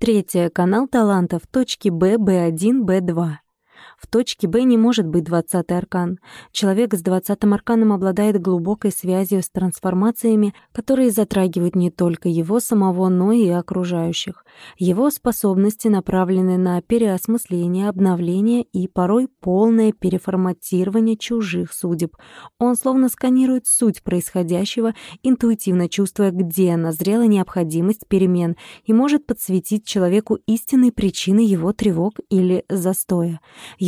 Третье. Канал талантов. Точки Б, Б1, Б2. В точке Б не может быть двадцатый аркан. Человек с двадцатым арканом обладает глубокой связью с трансформациями, которые затрагивают не только его самого, но и окружающих. Его способности направлены на переосмысление, обновление и порой полное переформатирование чужих судеб. Он словно сканирует суть происходящего, интуитивно чувствуя, где назрела необходимость перемен и может подсветить человеку истинные причины его тревог или застоя.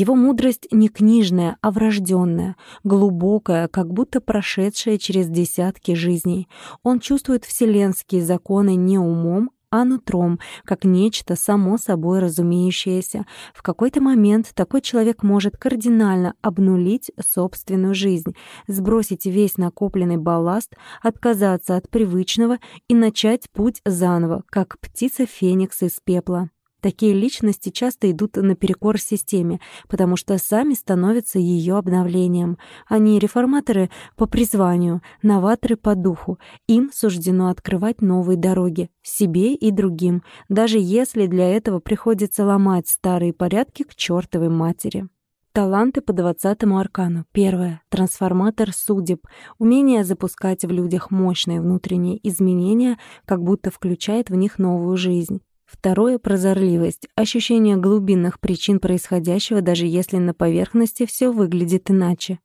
Его мудрость не книжная, а врожденная, глубокая, как будто прошедшая через десятки жизней. Он чувствует вселенские законы не умом, а нутром, как нечто само собой разумеющееся. В какой-то момент такой человек может кардинально обнулить собственную жизнь, сбросить весь накопленный балласт, отказаться от привычного и начать путь заново, как птица Феникс из пепла. Такие личности часто идут наперекор системе, потому что сами становятся ее обновлением. Они реформаторы по призванию, новаторы по духу. Им суждено открывать новые дороги, себе и другим, даже если для этого приходится ломать старые порядки к чертовой матери. Таланты по двадцатому аркану. Первое. Трансформатор судеб. Умение запускать в людях мощные внутренние изменения, как будто включает в них новую жизнь. Второе — прозорливость, ощущение глубинных причин происходящего, даже если на поверхности все выглядит иначе.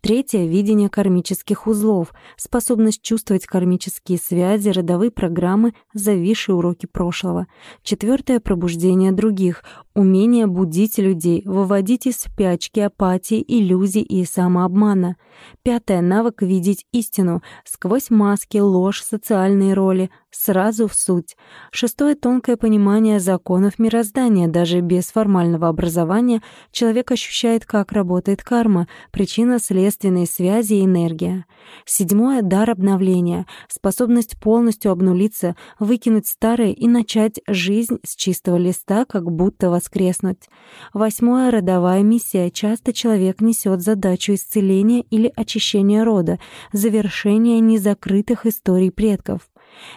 Третье — видение кармических узлов, способность чувствовать кармические связи, родовые программы, зависшие уроки прошлого. Четвертое — пробуждение других, умение будить людей, выводить из спячки, апатии, иллюзий и самообмана. Пятое — навык видеть истину, сквозь маски, ложь, социальные роли, сразу в суть. Шестое — тонкое понимание законов мироздания. Даже без формального образования человек ощущает, как работает карма, причина следственной связи и энергия. Седьмое — дар обновления, способность полностью обнулиться, выкинуть старое и начать жизнь с чистого листа, как будто воскреснуть. Восьмое — родовая миссия. Часто человек несет задачу исцеления или очищения рода, завершения незакрытых историй предков.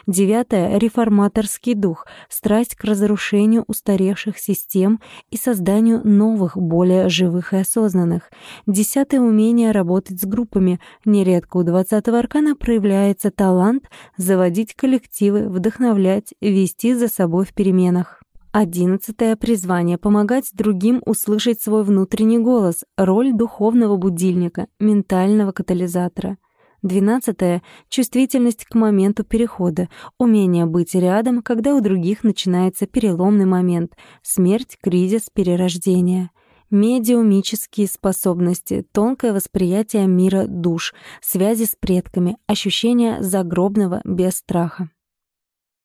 Девятое — реформаторский дух, страсть к разрушению устаревших систем и созданию новых, более живых и осознанных. Десятое — умение работать с группами. Нередко у двадцатого аркана проявляется талант заводить коллективы, вдохновлять, вести за собой в переменах. Одиннадцатое призвание — помогать другим услышать свой внутренний голос, роль духовного будильника, ментального катализатора — Двенадцатое — чувствительность к моменту перехода, умение быть рядом, когда у других начинается переломный момент — смерть, кризис, перерождение. Медиумические способности, тонкое восприятие мира душ, связи с предками, ощущение загробного без страха.